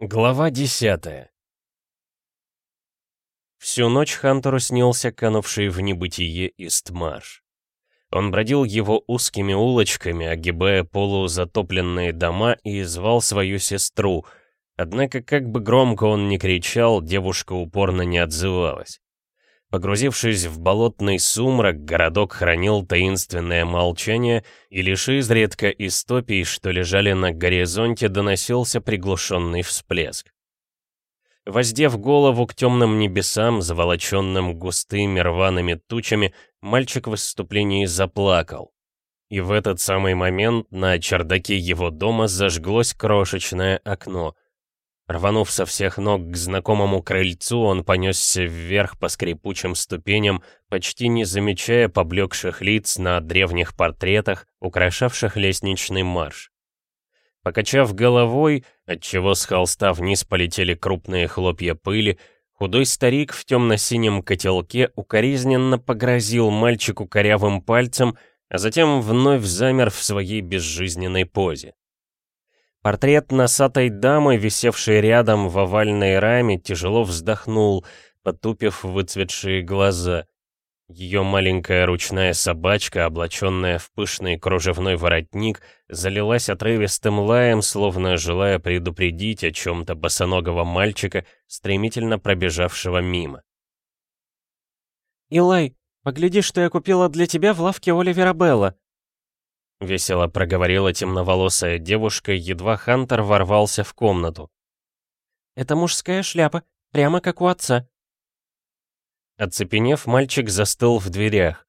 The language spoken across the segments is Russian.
Глава десятая Всю ночь Хантеру снился канувший в небытие Истмарш. Он бродил его узкими улочками, огибая полузатопленные дома и звал свою сестру, однако как бы громко он ни кричал, девушка упорно не отзывалась. Погрузившись в болотный сумрак, городок хранил таинственное молчание, и лишь изредка из топий, что лежали на горизонте, доносился приглушенный всплеск. Воздев голову к темным небесам, заволоченным густыми рваными тучами, мальчик в выступлении заплакал. И в этот самый момент на чердаке его дома зажглось крошечное окно — Рванув со всех ног к знакомому крыльцу, он понесся вверх по скрипучим ступеням, почти не замечая поблекших лиц на древних портретах, украшавших лестничный марш. Покачав головой, отчего с холста вниз полетели крупные хлопья пыли, худой старик в темно-синем котелке укоризненно погрозил мальчику корявым пальцем, а затем вновь замер в своей безжизненной позе. Портрет носатой дамы, висевший рядом в овальной раме, тяжело вздохнул, потупив выцветшие глаза. Ее маленькая ручная собачка, облаченная в пышный кружевной воротник, залилась отрывистым лаем, словно желая предупредить о чем-то босоногого мальчика, стремительно пробежавшего мимо. «Илай, погляди, что я купила для тебя в лавке Оливера Белла!» — весело проговорила темноволосая девушка, едва Хантер ворвался в комнату. «Это мужская шляпа, прямо как у отца». Оцепенев, мальчик застыл в дверях.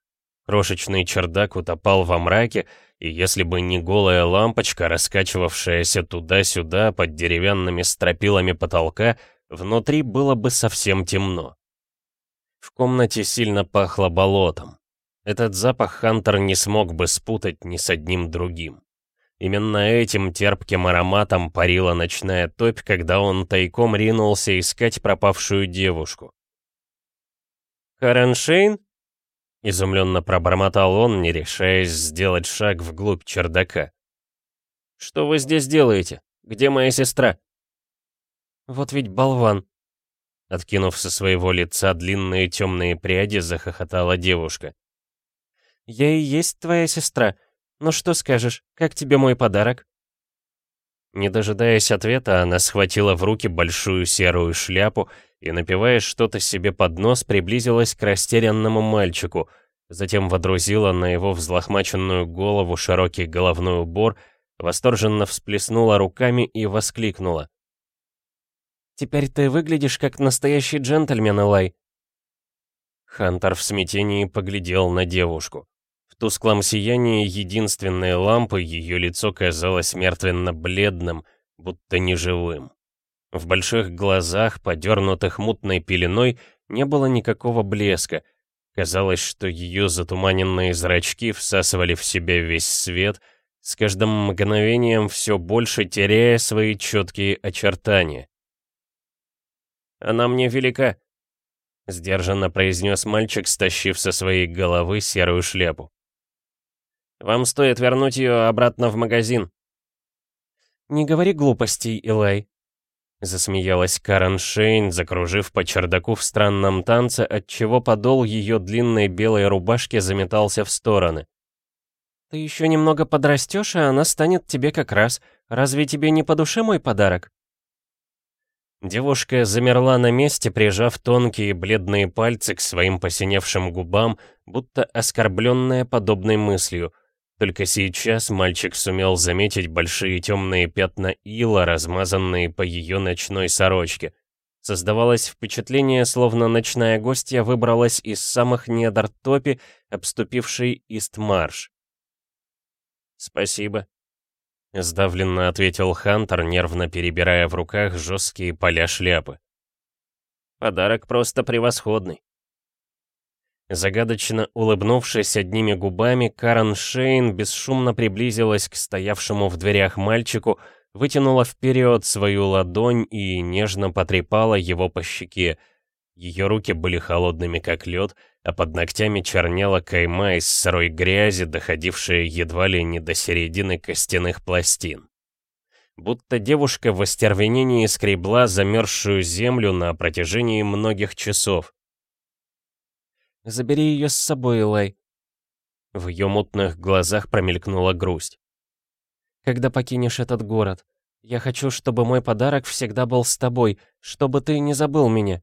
Крошечный чердак утопал во мраке, и если бы не голая лампочка, раскачивавшаяся туда-сюда под деревянными стропилами потолка, внутри было бы совсем темно. В комнате сильно пахло болотом. Этот запах Хантер не смог бы спутать ни с одним другим. Именно этим терпким ароматом парила ночная топь, когда он тайком ринулся искать пропавшую девушку. «Карен Шейн?» — изумленно пробормотал он, не решаясь сделать шаг вглубь чердака. «Что вы здесь делаете? Где моя сестра?» «Вот ведь болван!» Откинув со своего лица длинные темные пряди, захохотала девушка. Я и есть твоя сестра. Ну что скажешь, как тебе мой подарок?» Не дожидаясь ответа, она схватила в руки большую серую шляпу и, напивая что-то себе под нос, приблизилась к растерянному мальчику, затем водрузила на его взлохмаченную голову широкий головной убор, восторженно всплеснула руками и воскликнула. «Теперь ты выглядишь как настоящий джентльмен, Элай». Хантер в смятении поглядел на девушку тусклом сиянии единственной лампы ее лицо казалось мертвенно-бледным, будто неживым. В больших глазах, подернутых мутной пеленой, не было никакого блеска. Казалось, что ее затуманенные зрачки всасывали в себя весь свет, с каждым мгновением все больше теряя свои четкие очертания. «Она мне велика», — сдержанно произнес мальчик, стащив со своей головы серую шляпу. Вам стоит вернуть ее обратно в магазин». «Не говори глупостей, Илай», — засмеялась Карен Шейн, закружив по чердаку в странном танце, отчего подол ее длинной белой рубашки заметался в стороны. «Ты еще немного подрастешь, и она станет тебе как раз. Разве тебе не по душе мой подарок?» Девушка замерла на месте, прижав тонкие бледные пальцы к своим посиневшим губам, будто оскорбленная подобной мыслью. Только сейчас мальчик сумел заметить большие темные пятна ила, размазанные по ее ночной сорочке. Создавалось впечатление, словно ночная гостья выбралась из самых недр топи, обступившей Истмарш. «Спасибо», — сдавленно ответил Хантер, нервно перебирая в руках жесткие поля шляпы. «Подарок просто превосходный». Загадочно улыбнувшись одними губами, Карен Шейн бесшумно приблизилась к стоявшему в дверях мальчику, вытянула вперед свою ладонь и нежно потрепала его по щеке. Ее руки были холодными, как лед, а под ногтями чернела кайма из сырой грязи, доходившая едва ли не до середины костяных пластин. будто девушка в остервенении скребла замерзшую землю на протяжении многих часов. «Забери ее с собой, Элай». В ее мутных глазах промелькнула грусть. «Когда покинешь этот город, я хочу, чтобы мой подарок всегда был с тобой, чтобы ты не забыл меня».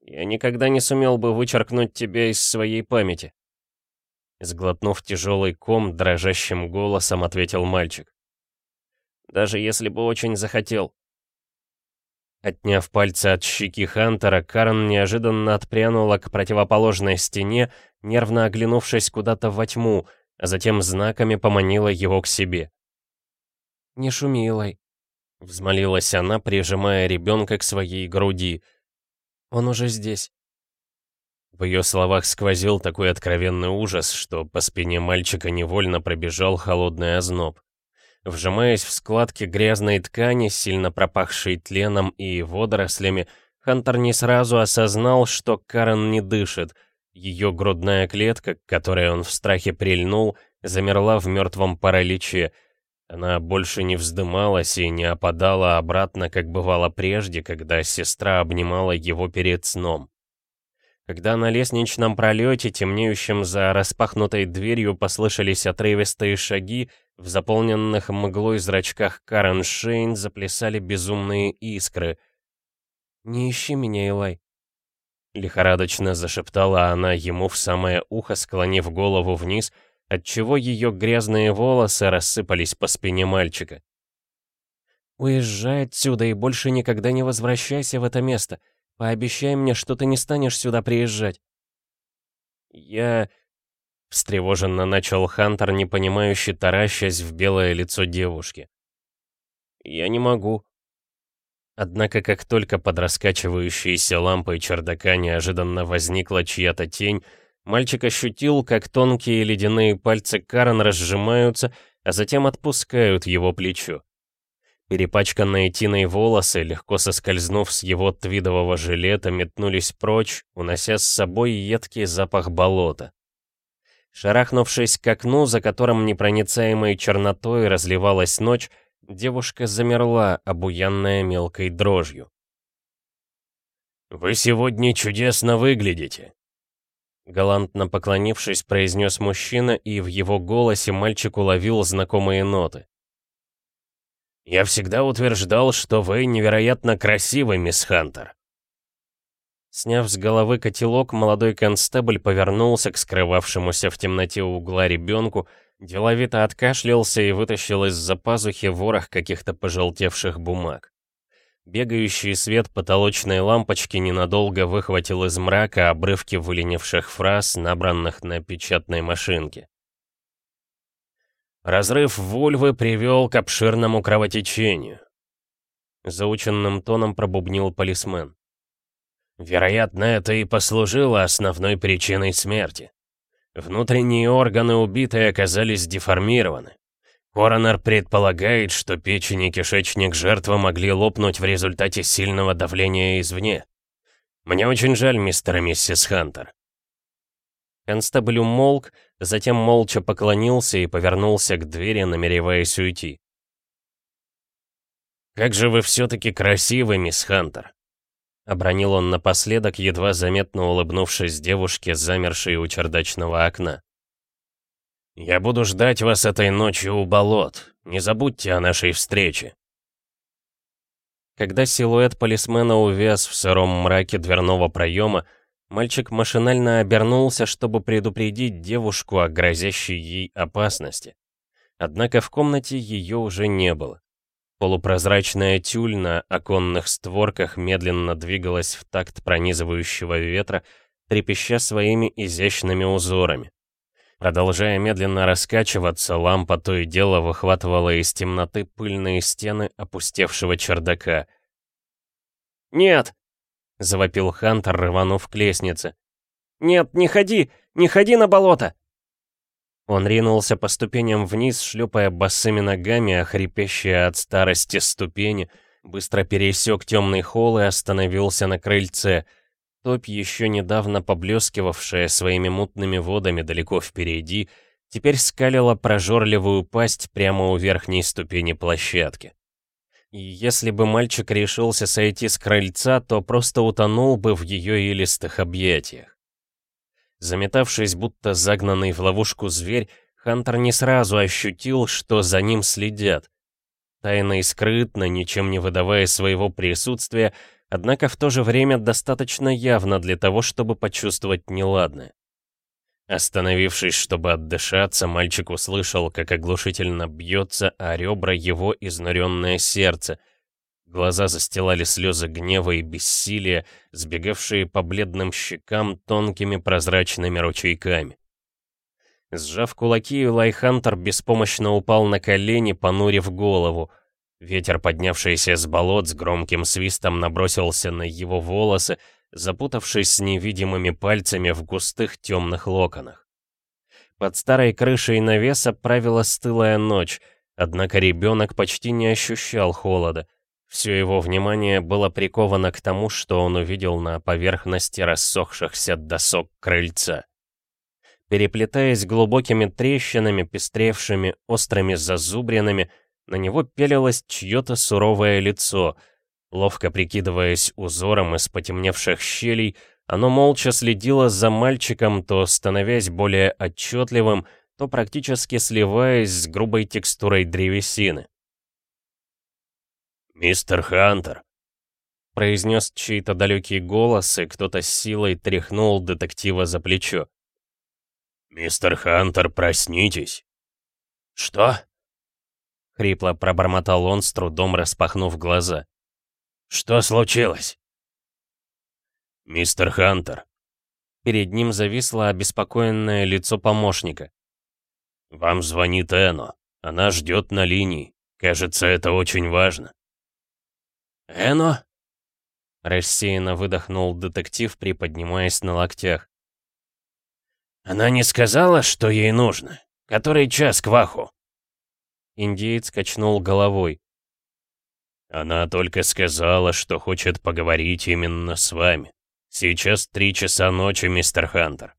«Я никогда не сумел бы вычеркнуть тебя из своей памяти», Сглотнув тяжелый ком, дрожащим голосом ответил мальчик. «Даже если бы очень захотел». Отняв пальцы от щеки Хантера, Карен неожиданно отпрянула к противоположной стене, нервно оглянувшись куда-то во тьму, а затем знаками поманила его к себе. «Не шуми, Илай», — взмолилась она, прижимая ребенка к своей груди. «Он уже здесь». В ее словах сквозил такой откровенный ужас, что по спине мальчика невольно пробежал холодный озноб. Вжимаясь в складки грязной ткани, сильно пропахшей тленом и водорослями, Хантер не сразу осознал, что Карен не дышит. Ее грудная клетка, к которой он в страхе прильнул, замерла в мертвом параличе. Она больше не вздымалась и не опадала обратно, как бывало прежде, когда сестра обнимала его перед сном. Когда на лестничном пролете, темнеющем за распахнутой дверью, послышались отрывистые шаги, в заполненных мглой зрачках Карен Шейн заплясали безумные искры. «Не ищи меня, Элай», — лихорадочно зашептала она ему в самое ухо, склонив голову вниз, отчего ее грязные волосы рассыпались по спине мальчика. «Уезжай отсюда и больше никогда не возвращайся в это место. Пообещай мне, что ты не станешь сюда приезжать». «Я...» — встревоженно начал Хантер, непонимающе таращась в белое лицо девушки. «Я не могу». Однако, как только под раскачивающейся лампой чердака неожиданно возникла чья-то тень, мальчик ощутил, как тонкие ледяные пальцы Карен разжимаются, а затем отпускают его плечо. Перепачканные тиной волосы, легко соскользнув с его твидового жилета, метнулись прочь, унося с собой едкий запах болота. Шарахнувшись к окну, за которым непроницаемой чернотой разливалась ночь, девушка замерла, обуянная мелкой дрожью. «Вы сегодня чудесно выглядите!» Галантно поклонившись, произнес мужчина, и в его голосе мальчик уловил знакомые ноты. «Я всегда утверждал, что вы невероятно красивы, мисс Хантер». Сняв с головы котелок, молодой констебль повернулся к скрывавшемуся в темноте угла ребенку, деловито откашлялся и вытащил из-за пазухи ворох каких-то пожелтевших бумаг. Бегающий свет потолочной лампочки ненадолго выхватил из мрака обрывки выленивших фраз, набранных на печатной машинке. Разрыв вульвы привел к обширному кровотечению. Заученным тоном пробубнил полисмен. Вероятно, это и послужило основной причиной смерти. Внутренние органы убитой оказались деформированы. Коронер предполагает, что печень и кишечник жертвы могли лопнуть в результате сильного давления извне. Мне очень жаль, мистер и миссис Хантер. Констебль умолк, затем молча поклонился и повернулся к двери, намереваясь уйти. «Как же вы все-таки красивы, мисс Хантер!» Обронил он напоследок, едва заметно улыбнувшись девушке, замершей у чердачного окна. «Я буду ждать вас этой ночью у болот. Не забудьте о нашей встрече». Когда силуэт полисмена увяз в сыром мраке дверного проема, Мальчик машинально обернулся, чтобы предупредить девушку о грозящей ей опасности. Однако в комнате ее уже не было. Полупрозрачная тюль на оконных створках медленно двигалась в такт пронизывающего ветра, трепеща своими изящными узорами. Продолжая медленно раскачиваться, лампа то и дело выхватывала из темноты пыльные стены опустевшего чердака. «Нет!» — завопил Хантер, рванув к лестнице. «Нет, не ходи! Не ходи на болото!» Он ринулся по ступеням вниз, шлепая босыми ногами, а хрипящие от старости ступени, быстро пересек темный холл и остановился на крыльце. Топь, еще недавно поблескивавшая своими мутными водами далеко впереди, теперь скалила прожорливую пасть прямо у верхней ступени площадки. И если бы мальчик решился сойти с крыльца, то просто утонул бы в ее илистых объятиях. Заметавшись, будто загнанный в ловушку зверь, Хантер не сразу ощутил, что за ним следят. Тайно и скрытно, ничем не выдавая своего присутствия, однако в то же время достаточно явно для того, чтобы почувствовать неладное. Остановившись, чтобы отдышаться, мальчик услышал, как оглушительно бьется о ребра его изнуренное сердце. Глаза застилали слезы гнева и бессилия, сбегавшие по бледным щекам тонкими прозрачными ручейками. Сжав кулаки, Лайхантер беспомощно упал на колени, понурив голову. Ветер, поднявшийся с болот, с громким свистом набросился на его волосы, запутавшись с невидимыми пальцами в густых темных локонах. Под старой крышей навеса правила стылая ночь, однако ребенок почти не ощущал холода. Все его внимание было приковано к тому, что он увидел на поверхности рассохшихся досок крыльца. Переплетаясь глубокими трещинами, пестревшими острыми зазубринами, на него пелилось чье-то суровое лицо. Ловко прикидываясь узором из потемневших щелей, оно молча следило за мальчиком, то становясь более отчетливым, то практически сливаясь с грубой текстурой древесины. «Мистер Хантер», — произнес чей-то далекий голос, и кто-то с силой тряхнул детектива за плечо. «Мистер Хантер, проснитесь!» «Что?» — хрипло пробормотал он, с трудом распахнув глаза. «Что случилось?» «Мистер Хантер!» Перед ним зависло обеспокоенное лицо помощника. «Вам звонит Эно. Она ждет на линии. Кажется, это очень важно». «Эно?» Рассеянно выдохнул детектив, приподнимаясь на локтях. «Она не сказала, что ей нужно? Который час к ваху?» Индеец качнул головой. «Она только сказала, что хочет поговорить именно с вами. Сейчас три часа ночи, мистер Хантер».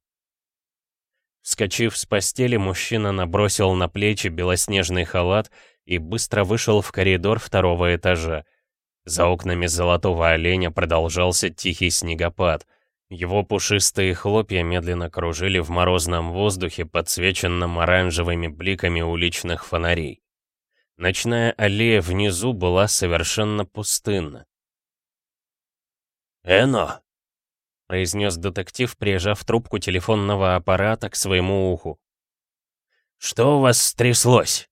Вскочив с постели, мужчина набросил на плечи белоснежный халат и быстро вышел в коридор второго этажа. За окнами золотого оленя продолжался тихий снегопад. Его пушистые хлопья медленно кружили в морозном воздухе, подсвеченном оранжевыми бликами уличных фонарей. Ночная аллея внизу была совершенно пустынна. «Эно!» — произнес детектив, прижав трубку телефонного аппарата к своему уху. «Что у вас стряслось?»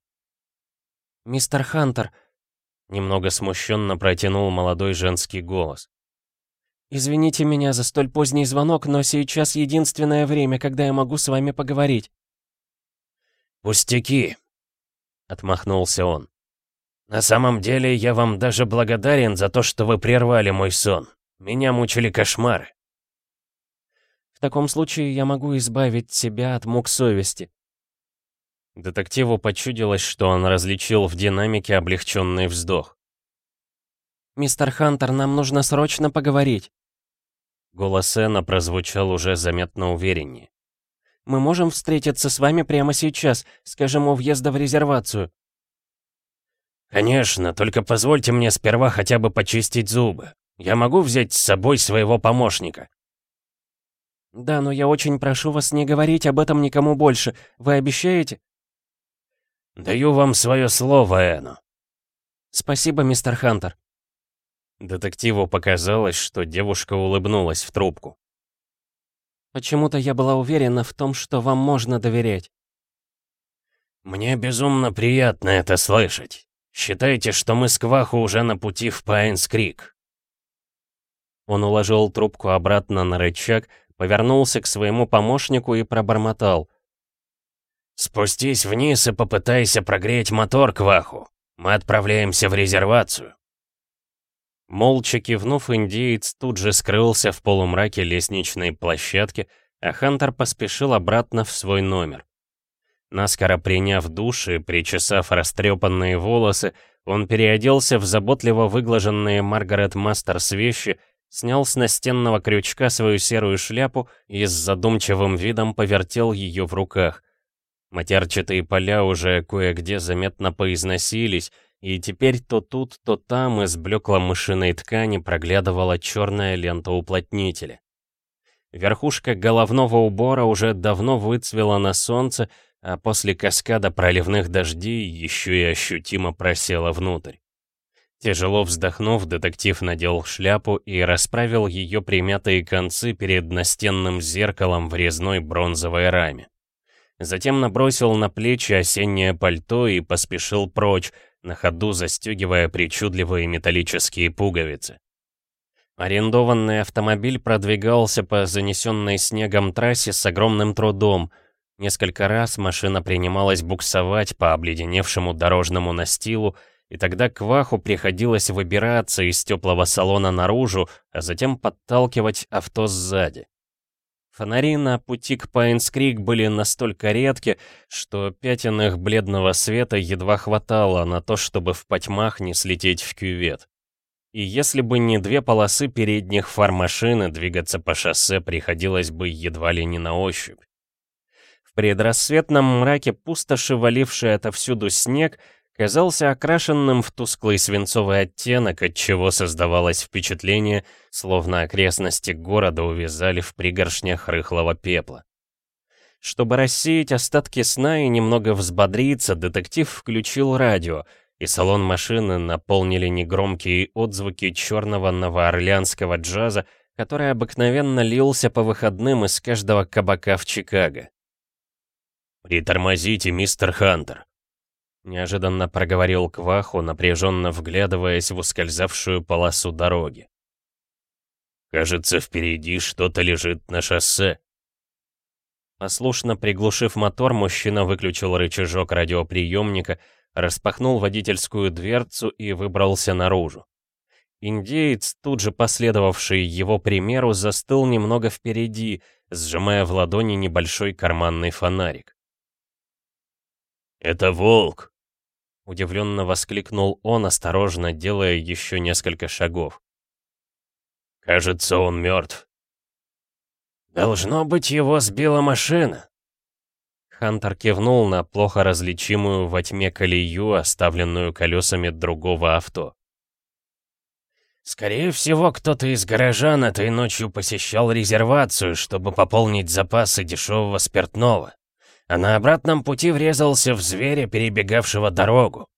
«Мистер Хантер», — немного смущенно протянул молодой женский голос. «Извините меня за столь поздний звонок, но сейчас единственное время, когда я могу с вами поговорить». «Пустяки», — отмахнулся он. «На самом деле, я вам даже благодарен за то, что вы прервали мой сон. Меня мучили кошмары». «В таком случае я могу избавить себя от мук совести». Детективу почудилось, что он различил в динамике облегченный вздох. «Мистер Хантер, нам нужно срочно поговорить». Голос Эна прозвучал уже заметно увереннее. «Мы можем встретиться с вами прямо сейчас, скажем, у въезда в резервацию?» «Конечно, только позвольте мне сперва хотя бы почистить зубы. Я могу взять с собой своего помощника?» «Да, но я очень прошу вас не говорить об этом никому больше. Вы обещаете?» «Даю вам свое слово, Эно». «Спасибо, мистер Хантер». Детективу показалось, что девушка улыбнулась в трубку. «Почему-то я была уверена в том, что вам можно доверять». «Мне безумно приятно это слышать. Считайте, что мы с Кваху уже на пути в Пайнс-Крик». Он уложил трубку обратно на рычаг, повернулся к своему помощнику и пробормотал. «Спустись вниз и попытайся прогреть мотор, Кваху. Мы отправляемся в резервацию». Молча кивнув, индеец тут же скрылся в полумраке лестничной площадки, а Хантер поспешил обратно в свой номер. Наскоро приняв душ и причесав растрепанные волосы, он переоделся в заботливо выглаженные Маргарет Мастерс вещи, снял с настенного крючка свою серую шляпу и с задумчивым видом повертел ее в руках. Матерчатые поля уже кое-где заметно поизносились, и теперь то тут, то там из блекло-мышиной ткани проглядывала черная лента уплотнителя. Верхушка головного убора уже давно выцвела на солнце, а после каскада проливных дождей еще и ощутимо просела внутрь. Тяжело вздохнув, детектив надел шляпу и расправил ее примятые концы перед настенным зеркалом в резной бронзовой раме. Затем набросил на плечи осеннее пальто и поспешил прочь, на ходу застегивая причудливые металлические пуговицы. Арендованный автомобиль продвигался по занесенной снегом трассе с огромным трудом. Несколько раз машина принималась буксовать по обледеневшему дорожному настилу, и тогда Кваху приходилось выбираться из теплого салона наружу, а затем подталкивать авто сзади. Фонари на пути к Пайнскрик были настолько редки, что пятен их бледного света едва хватало на то, чтобы в потьмах не слететь в кювет. И если бы не две полосы передних фар машины, двигаться по шоссе приходилось бы едва ли не на ощупь. В предрассветном мраке пустоши, валивший отовсюду снег, казался окрашенным в тусклый свинцовый оттенок, отчего создавалось впечатление, словно окрестности города увязали в пригоршнях рыхлого пепла. Чтобы рассеять остатки сна и немного взбодриться, детектив включил радио, и салон машины наполнили негромкие отзвуки черного новоорлеанского джаза, который обыкновенно лился по выходным из каждого кабака в Чикаго. «Притормозите, мистер Хантер», Неожиданно проговорил Кваху, напряженно вглядываясь в ускользавшую полосу дороги. «Кажется, впереди что-то лежит на шоссе». Послушно приглушив мотор, мужчина выключил рычажок радиоприемника, распахнул водительскую дверцу и выбрался наружу. Индеец, тут же последовавший его примеру, застыл немного впереди, сжимая в ладони небольшой карманный фонарик. «Это волк!» Удивленно воскликнул он, осторожно делая еще несколько шагов. «Кажется, он мертв». «Должно быть, его сбила машина». Хантер кивнул на плохо различимую во тьме колею, оставленную колесами другого авто. «Скорее всего, кто-то из горожан этой ночью посещал резервацию, чтобы пополнить запасы дешевого спиртного а на обратном пути врезался в зверя, перебегавшего дорогу.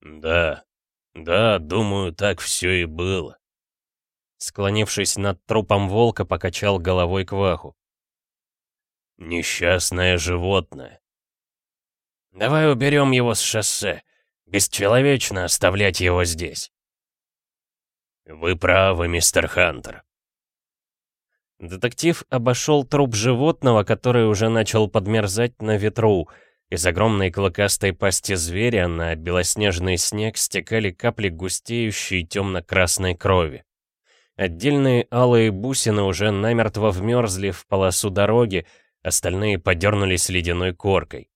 «Да, да, думаю, так все и было». Склонившись над трупом волка, покачал головой Кваху. «Несчастное животное». «Давай уберем его с шоссе. Бесчеловечно оставлять его здесь». «Вы правы, мистер Хантер. Детектив обошел труп животного, который уже начал подмерзать на ветру. Из огромной клыкастой пасти зверя на белоснежный снег стекали капли густеющей темно-красной крови. Отдельные алые бусины уже намертво вмерзли в полосу дороги, остальные подернулись ледяной коркой.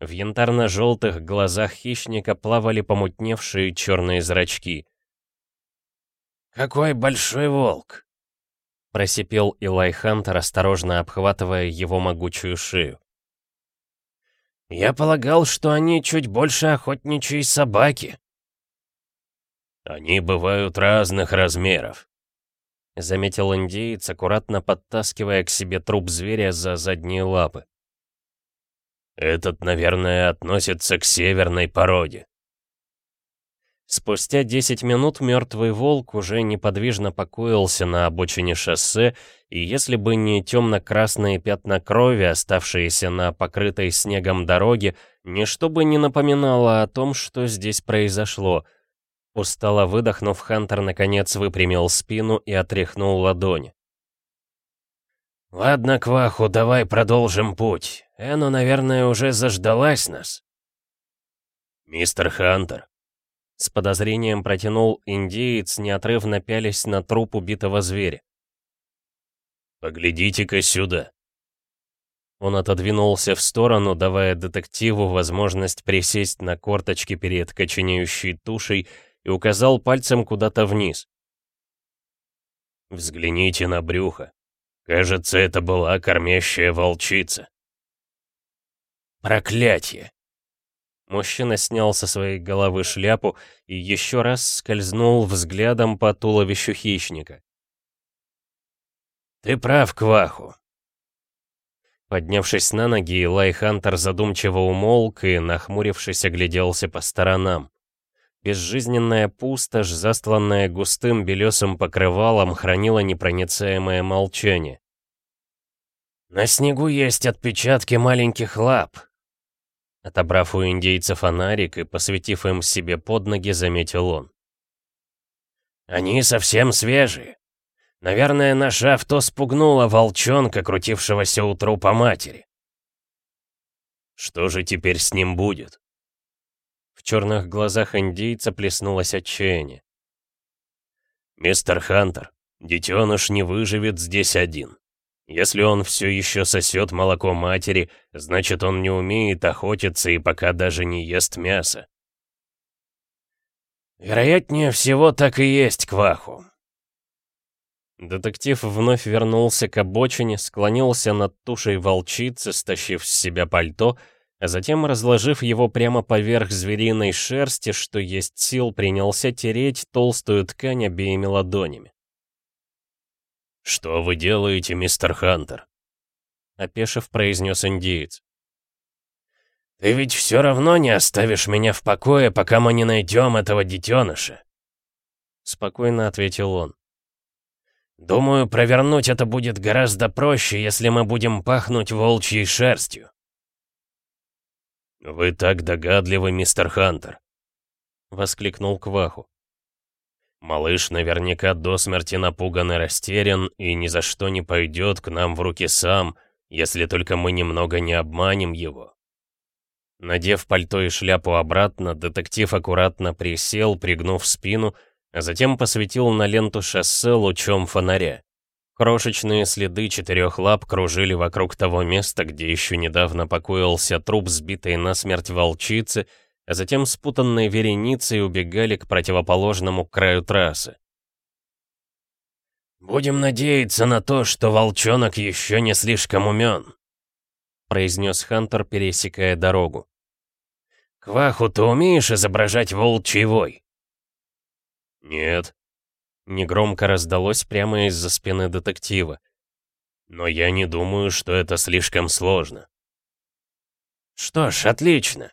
В янтарно-желтых глазах хищника плавали помутневшие черные зрачки. «Какой большой волк!» Просипел Илай Хантер, осторожно обхватывая его могучую шею. «Я полагал, что они чуть больше охотничьей собаки». «Они бывают разных размеров», — заметил индеец, аккуратно подтаскивая к себе труп зверя за задние лапы. «Этот, наверное, относится к северной породе». Спустя 10 минут мертвый волк уже неподвижно покоился на обочине шоссе, и если бы не темно-красные пятна крови, оставшиеся на покрытой снегом дороге, ничто бы не напоминало о том, что здесь произошло. Устало выдохнув, Хантер наконец выпрямил спину и отряхнул ладони. «Ладно, Кваху, давай продолжим путь. Эну, наверное, уже заждалась нас». «Мистер Хантер, с подозрением протянул индеец, неотрывно пялись на труп убитого зверя. «Поглядите-ка сюда!» Он отодвинулся в сторону, давая детективу возможность присесть на корточки перед коченеющей тушей и указал пальцем куда-то вниз. «Взгляните на брюхо. Кажется, это была кормящая волчица». Проклятие!» Мужчина снял со своей головы шляпу и еще раз скользнул взглядом по туловищу хищника. «Ты прав, Кваху. Поднявшись на ноги, Илай Хантер задумчиво умолк и, нахмурившись, огляделся по сторонам. Безжизненная пустошь, застланная густым белесым покрывалом, хранила непроницаемое молчание. «На снегу есть отпечатки маленьких лап», Отобрав у индейца фонарик и посветив им себе под ноги, заметил он. «Они совсем свежие. Наверное, наше авто спугнуло волчонка, крутившегося у трупа матери. Что же теперь с ним будет? В черных глазах индейца плеснулось отчаяние. «Мистер Хантер, детеныш не выживет здесь один. Если он все еще сосет молоко матери, значит он не умеет охотиться и пока даже не ест мясо. Вероятнее всего так и есть, Кваху. Детектив вновь вернулся к обочине, склонился над тушей волчицы, стащив с себя пальто, а затем, разложив его прямо поверх звериной шерсти, что есть сил, принялся тереть толстую ткань обеими ладонями. «Что вы делаете, мистер Хантер?» — опешив, произнес индиец. «Ты ведь все равно не оставишь меня в покое, пока мы не найдем этого детеныша!» Спокойно ответил он. Думаю, провернуть это будет гораздо проще, если мы будем пахнуть волчьей шерстью. «Вы так догадливы, мистер Хантер!» — воскликнул Кваху. «Малыш наверняка до смерти напуган и растерян, и ни за что не пойдет к нам в руки сам, если только мы немного не обманем его». Надев пальто и шляпу обратно, детектив аккуратно присел, пригнув спину, а затем посветил на ленту шоссе лучом фонаря. Крошечные следы четырех лап кружили вокруг того места, где еще недавно покоился труп сбитой насмерть волчицы, а затем спутанной вереницей убегали к противоположному краю трассы. «Будем надеяться на то, что волчонок еще не слишком умен», произнес Хантер, пересекая дорогу. «Кваху, ты умеешь изображать волчий вой?» «Нет». Негромко раздалось прямо из-за спины детектива. «Но я не думаю, что это слишком сложно». «Что ж, отлично».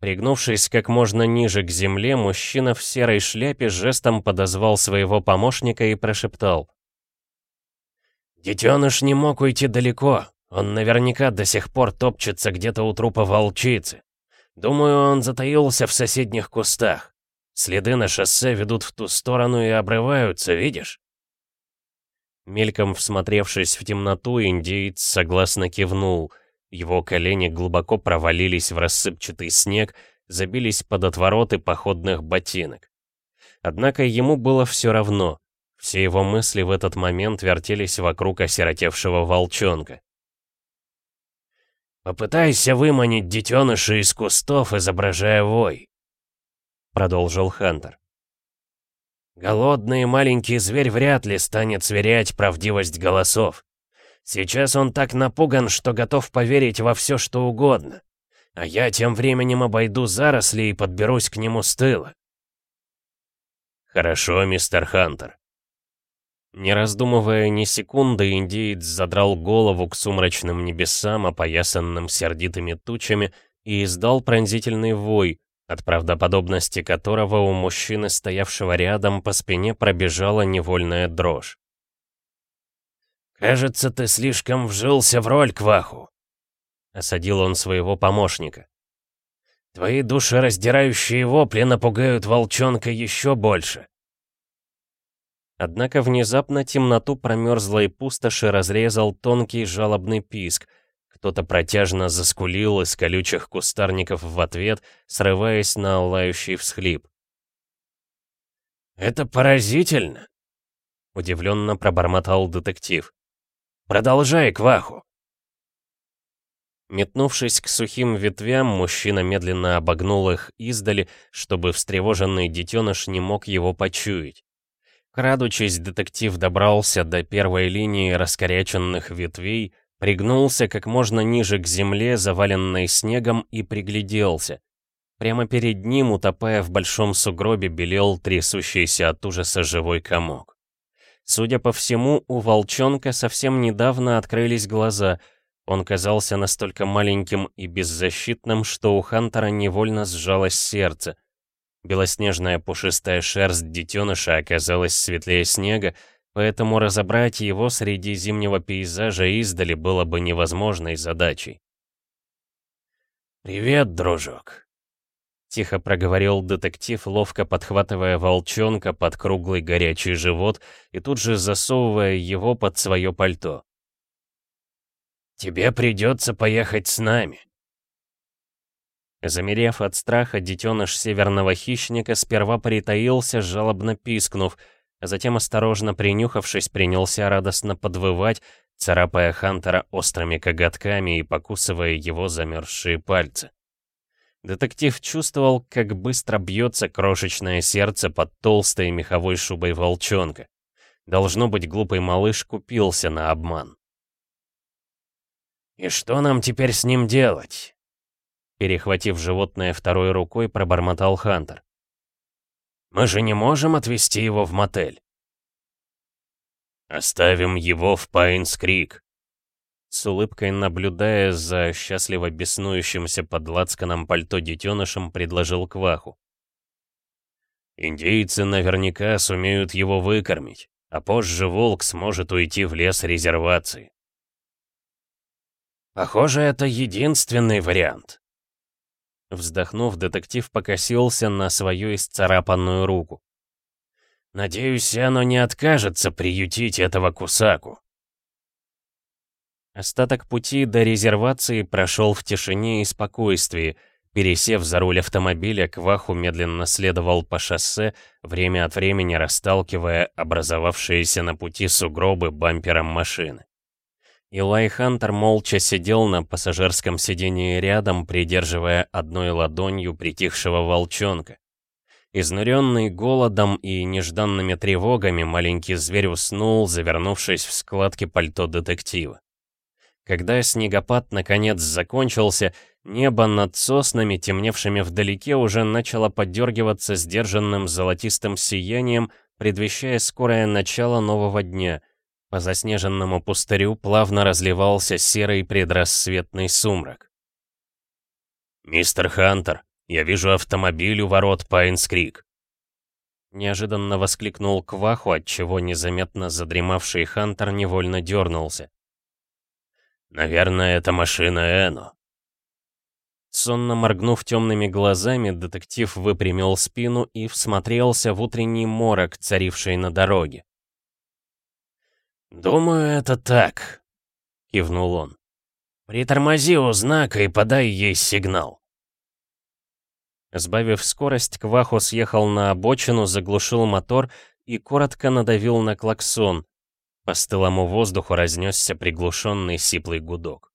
Пригнувшись как можно ниже к земле, мужчина в серой шляпе жестом подозвал своего помощника и прошептал. «Детеныш не мог уйти далеко. Он наверняка до сих пор топчется где-то у трупа волчицы. Думаю, он затаился в соседних кустах. Следы на шоссе ведут в ту сторону и обрываются, видишь?» Мельком всмотревшись в темноту, индеец согласно кивнул. Его колени глубоко провалились в рассыпчатый снег, забились под отвороты походных ботинок. Однако ему было все равно. Все его мысли в этот момент вертелись вокруг осиротевшего волчонка. «Попытайся выманить детеныша из кустов, изображая вой. — продолжил Хантер. «Голодный маленький зверь вряд ли станет сверять правдивость голосов. Сейчас он так напуган, что готов поверить во все, что угодно. А я тем временем обойду заросли и подберусь к нему с тыла». «Хорошо, мистер Хантер». Не раздумывая ни секунды, индеец задрал голову к сумрачным небесам, опоясанным сердитыми тучами, и издал пронзительный вой, от правдоподобности которого у мужчины, стоявшего рядом, по спине пробежала невольная дрожь. «Кажется, ты слишком вжился в роль, Кваху», — осадил он своего помощника. «Твои душераздирающие вопли напугают волчонка еще больше». Однако внезапно темноту промерзлой пустоши разрезал тонкий жалобный писк — кто-то протяжно заскулил из колючих кустарников в ответ, срываясь на лающий всхлип. «Это поразительно!» — удивленно пробормотал детектив. «Продолжай, Кваху!» Метнувшись к сухим ветвям, мужчина медленно обогнул их издали, чтобы встревоженный детеныш не мог его почуять. Крадучись, детектив добрался до первой линии раскоряченных ветвей, Пригнулся как можно ниже к земле, заваленной снегом, и пригляделся. Прямо перед ним, утопая в большом сугробе, белел трясущийся от ужаса живой комок. Судя по всему, у волчонка совсем недавно открылись глаза. Он казался настолько маленьким и беззащитным, что у Хантера невольно сжалось сердце. Белоснежная пушистая шерсть детеныша оказалась светлее снега, поэтому разобрать его среди зимнего пейзажа издали было бы невозможной задачей. «Привет, дружок», — тихо проговорил детектив, ловко подхватывая волчонка под круглый горячий живот и тут же засовывая его под свое пальто. «Тебе придется поехать с нами». Замерев от страха, детеныш северного хищника сперва притаился, жалобно пискнув — а затем, осторожно принюхавшись, принялся радостно подвывать, царапая Хантера острыми коготками и покусывая его замерзшие пальцы. Детектив чувствовал, как быстро бьется крошечное сердце под толстой меховой шубой волчонка. Должно быть, глупый малыш купился на обман. «И что нам теперь с ним делать?» Перехватив животное второй рукой, пробормотал Хантер. Мы же не можем отвезти его в мотель. Оставим его в Пайнс-Крик. С улыбкой наблюдая за счастливо беснующимся под лацканом пальто детенышем, предложил Кваху. Индейцы наверняка сумеют его выкормить, а позже волк сможет уйти в лес резервации. Похоже, это единственный вариант. Вздохнув, детектив покосился на свою исцарапанную руку. «Надеюсь, оно не откажется приютить этого кусаку». Остаток пути до резервации прошел в тишине и спокойствии. Пересев за руль автомобиля, Кваху медленно следовал по шоссе, время от времени расталкивая образовавшиеся на пути сугробы бампером машины. Илай Хантер молча сидел на пассажирском сидении рядом, придерживая одной ладонью притихшего волчонка. Изнуренный голодом и нежданными тревогами, маленький зверь уснул, завернувшись в складки пальто детектива. Когда снегопад наконец закончился, небо над соснами, темневшими вдалеке, уже начало подергиваться сдержанным золотистым сиянием, предвещая скорое начало нового дня — по заснеженному пустырю плавно разливался серый предрассветный сумрак. «Мистер Хантер, я вижу автомобиль у ворот Пайнс-Крик», Неожиданно воскликнул Кваху, отчего незаметно задремавший Хантер невольно дернулся. «Наверное, это машина Эно». Сонно моргнув темными глазами, детектив выпрямил спину и всмотрелся в утренний морок, царивший на дороге. «Думаю, это так», — кивнул он. «Притормози у знака и подай ей сигнал». Сбавив скорость, Кваху съехал на обочину, заглушил мотор и коротко надавил на клаксон. По стылому воздуху разнесся приглушенный сиплый гудок.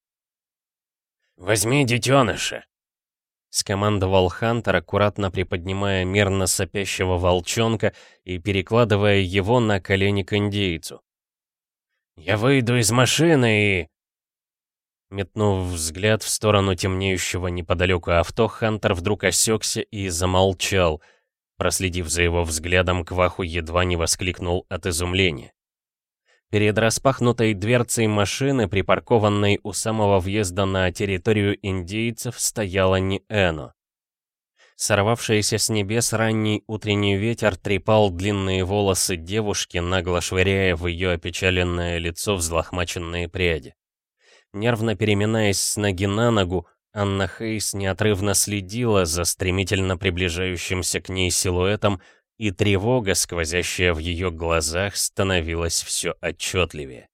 «Возьми детеныша!» — скомандовал Хантер, аккуратно приподнимая мирно сопящего волчонка и перекладывая его на колени к индейцу. «Я выйду из машины и...» Метнув взгляд в сторону темнеющего неподалеку авто, Хантер вдруг осекся и замолчал. Проследив за его взглядом, Кваху едва не воскликнул от изумления. Перед распахнутой дверцей машины, припаркованной у самого въезда на территорию индейцев, стояла не Эно. Сорвавшийся с небес ранний утренний ветер трепал длинные волосы девушки, нагло швыряя в ее опечаленное лицо взлохмаченные пряди. Нервно переминаясь с ноги на ногу, Анна Хейс неотрывно следила за стремительно приближающимся к ней силуэтом, и тревога, сквозящая в ее глазах, становилась все отчетливее.